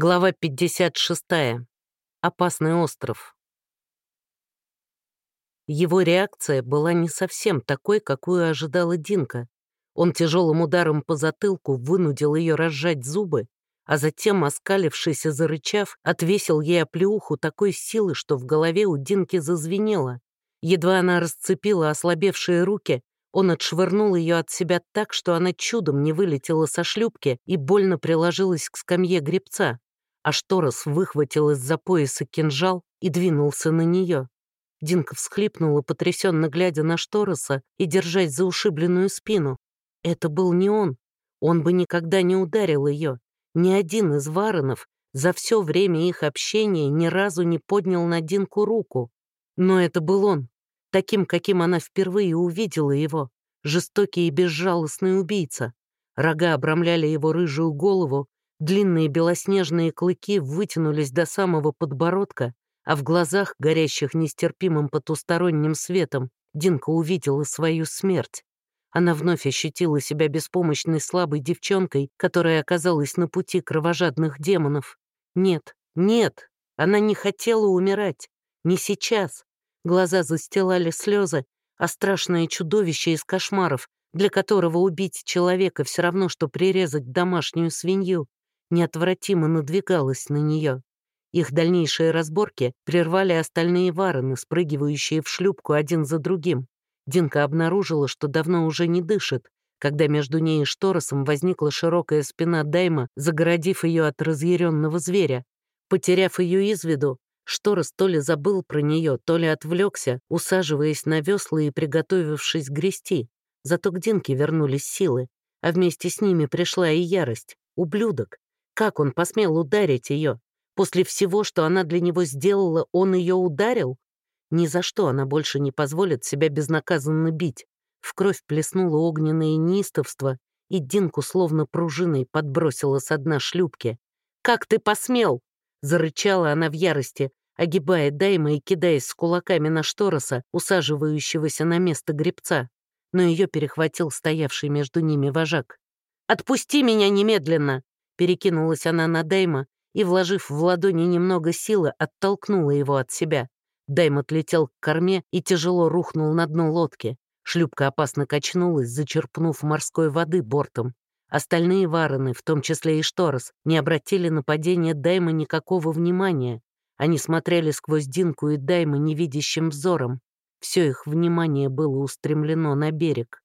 Глава 56. Опасный остров. Его реакция была не совсем такой, какую ожидала Динка. Он тяжелым ударом по затылку вынудил ее разжать зубы, а затем, оскалившись и зарычав, отвесил ей оплеуху такой силы, что в голове у Динки зазвенело. Едва она расцепила ослабевшие руки, он отшвырнул ее от себя так, что она чудом не вылетела со шлюпки и больно приложилась к скамье гребца а Шторос выхватил из-за пояса кинжал и двинулся на нее. Динка всхлипнула, потрясенно глядя на Штороса и держась за ушибленную спину. Это был не он. Он бы никогда не ударил ее. Ни один из Варонов за все время их общения ни разу не поднял на Динку руку. Но это был он, таким, каким она впервые увидела его, жестокий и безжалостный убийца. Рога обрамляли его рыжую голову, Длинные белоснежные клыки вытянулись до самого подбородка, а в глазах, горящих нестерпимым потусторонним светом, Динка увидела свою смерть. Она вновь ощутила себя беспомощной слабой девчонкой, которая оказалась на пути кровожадных демонов. Нет, нет, она не хотела умирать. Не сейчас. Глаза застилали слезы, а страшное чудовище из кошмаров, для которого убить человека все равно, что прирезать домашнюю свинью, неотвратимо надвигалась на нее. Их дальнейшие разборки прервали остальные варены, спрыгивающие в шлюпку один за другим. Динка обнаружила, что давно уже не дышит, когда между ней и Шторосом возникла широкая спина Дайма, загородив ее от разъяренного зверя. Потеряв ее из виду, Шторос то ли забыл про нее, то ли отвлекся, усаживаясь на весла и приготовившись грести. Зато к Динке вернулись силы, а вместе с ними пришла и ярость. Ублюдок, как он посмел ударить ее? После всего, что она для него сделала, он ее ударил? Ни за что она больше не позволит себя безнаказанно бить. В кровь плеснуло огненное неистовство, и Динку словно пружиной подбросила с дна шлюпки. «Как ты посмел?» — зарычала она в ярости, огибая Дайма и кидаясь с кулаками на Штороса, усаживающегося на место гребца. Но ее перехватил стоявший между ними вожак. «Отпусти меня немедленно!» Перекинулась она на Дайма и, вложив в ладони немного силы, оттолкнула его от себя. Дайм отлетел к корме и тяжело рухнул на дно лодки. Шлюпка опасно качнулась, зачерпнув морской воды бортом. Остальные варены, в том числе и Шторос, не обратили на падение Дайма никакого внимания. Они смотрели сквозь Динку и Дайма невидящим взором. Все их внимание было устремлено на берег.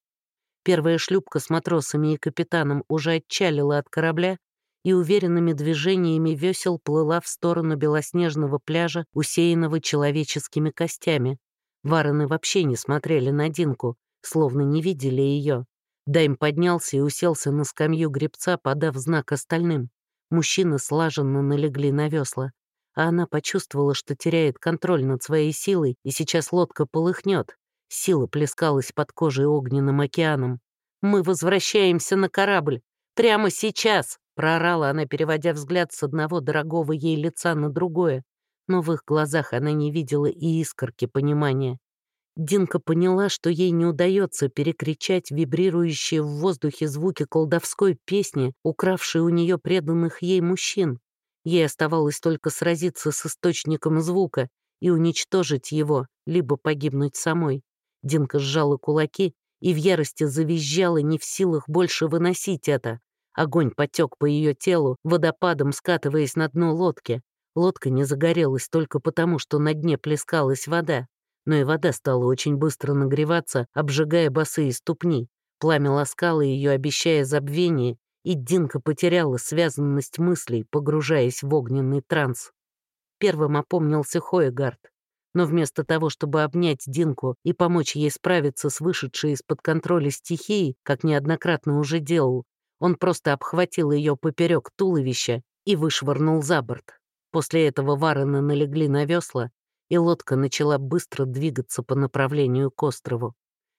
Первая шлюпка с матросами и капитаном уже отчалила от корабля и уверенными движениями весел плыла в сторону белоснежного пляжа, усеянного человеческими костями. Варены вообще не смотрели на Динку, словно не видели ее. Дайм поднялся и уселся на скамью гребца, подав знак остальным. Мужчины слаженно налегли на весла. А она почувствовала, что теряет контроль над своей силой, и сейчас лодка полыхнет. Сила плескалась под кожей огненным океаном. «Мы возвращаемся на корабль! Прямо сейчас!» Проорала она, переводя взгляд с одного дорогого ей лица на другое, но в их глазах она не видела и искорки понимания. Динка поняла, что ей не удается перекричать вибрирующие в воздухе звуки колдовской песни, укравшей у нее преданных ей мужчин. Ей оставалось только сразиться с источником звука и уничтожить его, либо погибнуть самой. Динка сжала кулаки и в ярости завизжала, не в силах больше выносить это. Огонь потек по ее телу, водопадом скатываясь на дно лодки. Лодка не загорелась только потому, что на дне плескалась вода. Но и вода стала очень быстро нагреваться, обжигая босые ступни. Пламя ласкало ее, обещая забвение, и Динка потеряла связанность мыслей, погружаясь в огненный транс. Первым опомнился Хоегард. Но вместо того, чтобы обнять Динку и помочь ей справиться с вышедшей из-под контроля стихией, как неоднократно уже делал, он просто обхватил ее поперек туловища и вышвырнул за борт. После этого варены налегли на весла, и лодка начала быстро двигаться по направлению к острову.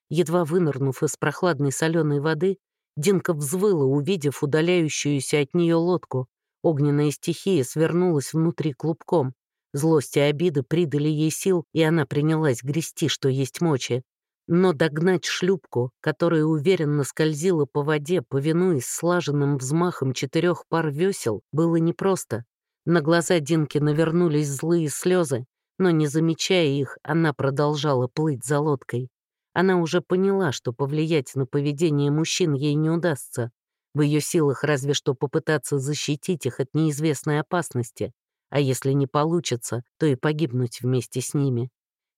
Едва вынырнув из прохладной соленой воды, Динка взвыла, увидев удаляющуюся от нее лодку. Огненная стихия свернулась внутри клубком. Злость и обиды придали ей сил, и она принялась грести, что есть мочи. Но догнать шлюпку, которая уверенно скользила по воде, повинуясь слаженным взмахом четырех пар весел, было непросто. На глаза Динки навернулись злые слезы, но, не замечая их, она продолжала плыть за лодкой. Она уже поняла, что повлиять на поведение мужчин ей не удастся. В ее силах разве что попытаться защитить их от неизвестной опасности, а если не получится, то и погибнуть вместе с ними.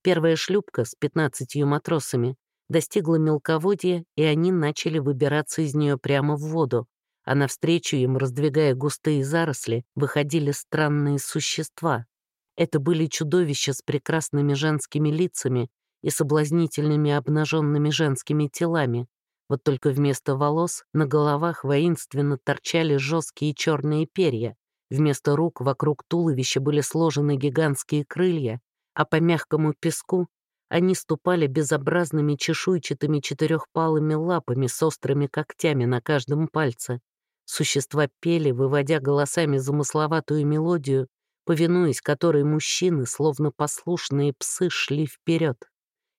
Первая шлюпка с пятнадцатью матросами достигла мелководья, и они начали выбираться из нее прямо в воду, а навстречу им, раздвигая густые заросли, выходили странные существа. Это были чудовища с прекрасными женскими лицами и соблазнительными обнаженными женскими телами. Вот только вместо волос на головах воинственно торчали жесткие черные перья, вместо рук вокруг туловища были сложены гигантские крылья, а по мягкому песку они ступали безобразными чешуйчатыми четырехпалыми лапами с острыми когтями на каждом пальце. Существа пели, выводя голосами замысловатую мелодию, повинуясь которой мужчины, словно послушные псы, шли вперед.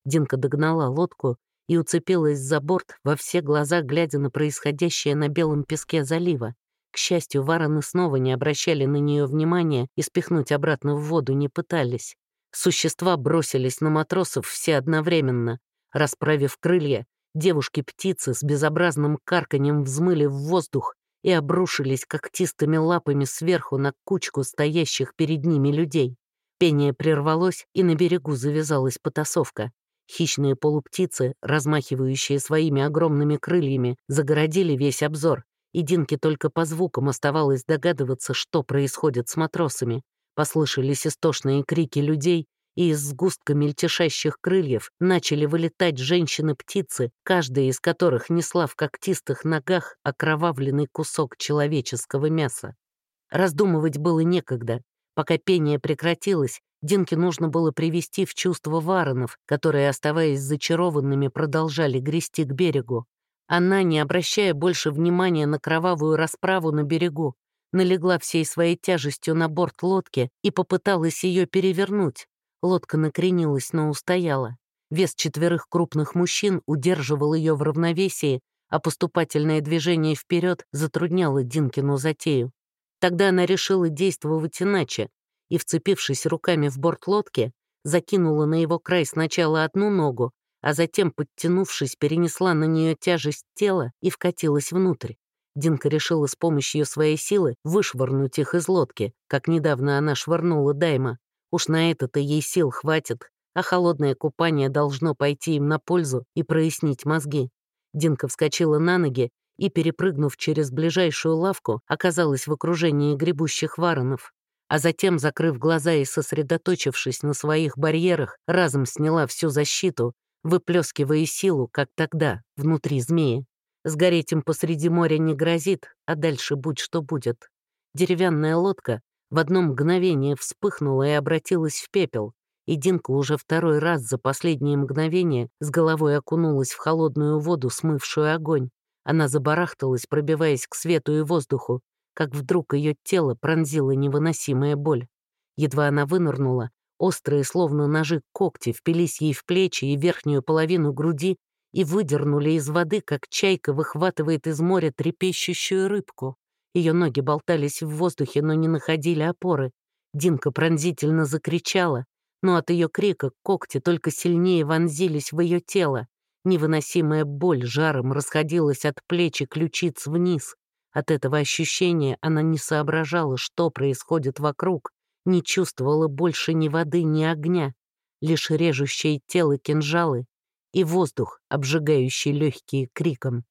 Динка догнала лодку и уцепилась за борт, во все глаза глядя на происходящее на белом песке залива. К счастью, вороны снова не обращали на нее внимания и спихнуть обратно в воду не пытались. Существа бросились на матросов все одновременно. Расправив крылья, девушки-птицы с безобразным карканьем взмыли в воздух и обрушились когтистыми лапами сверху на кучку стоящих перед ними людей. Пение прервалось, и на берегу завязалась потасовка. Хищные полуптицы, размахивающие своими огромными крыльями, загородили весь обзор, и Динке только по звукам оставалось догадываться, что происходит с матросами. Послышались истошные крики людей, и из сгустка мельтешащих крыльев начали вылетать женщины-птицы, каждая из которых несла в когтистых ногах окровавленный кусок человеческого мяса. Раздумывать было некогда. Пока пение прекратилось, Динке нужно было привести в чувство варонов, которые, оставаясь зачарованными, продолжали грести к берегу. Она, не обращая больше внимания на кровавую расправу на берегу, налегла всей своей тяжестью на борт лодки и попыталась ее перевернуть. Лодка накренилась, но устояла. Вес четверых крупных мужчин удерживал ее в равновесии, а поступательное движение вперед затрудняло Динкину затею. Тогда она решила действовать иначе и, вцепившись руками в борт лодки, закинула на его край сначала одну ногу, а затем, подтянувшись, перенесла на нее тяжесть тела и вкатилась внутрь. Динка решила с помощью своей силы вышвырнуть их из лодки, как недавно она швырнула Дайма. Уж на это-то ей сил хватит, а холодное купание должно пойти им на пользу и прояснить мозги. Динка вскочила на ноги и, перепрыгнув через ближайшую лавку, оказалась в окружении гребущих варонов. А затем, закрыв глаза и сосредоточившись на своих барьерах, разом сняла всю защиту, выплескивая силу, как тогда, внутри змеи. Сгореть им посреди моря не грозит, а дальше будь что будет. Деревянная лодка в одно мгновение вспыхнула и обратилась в пепел, и Динка уже второй раз за последние мгновения с головой окунулась в холодную воду, смывшую огонь. Она забарахталась, пробиваясь к свету и воздуху, как вдруг ее тело пронзила невыносимая боль. Едва она вынырнула, острые, словно ножи когти, впились ей в плечи и верхнюю половину груди и выдернули из воды, как чайка выхватывает из моря трепещущую рыбку. Ее ноги болтались в воздухе, но не находили опоры. Динка пронзительно закричала, но от ее крика когти только сильнее вонзились в ее тело. Невыносимая боль жаром расходилась от плеч и ключиц вниз. От этого ощущения она не соображала, что происходит вокруг, не чувствовала больше ни воды, ни огня, лишь режущие тело кинжалы и воздух, обжигающий легкие криком.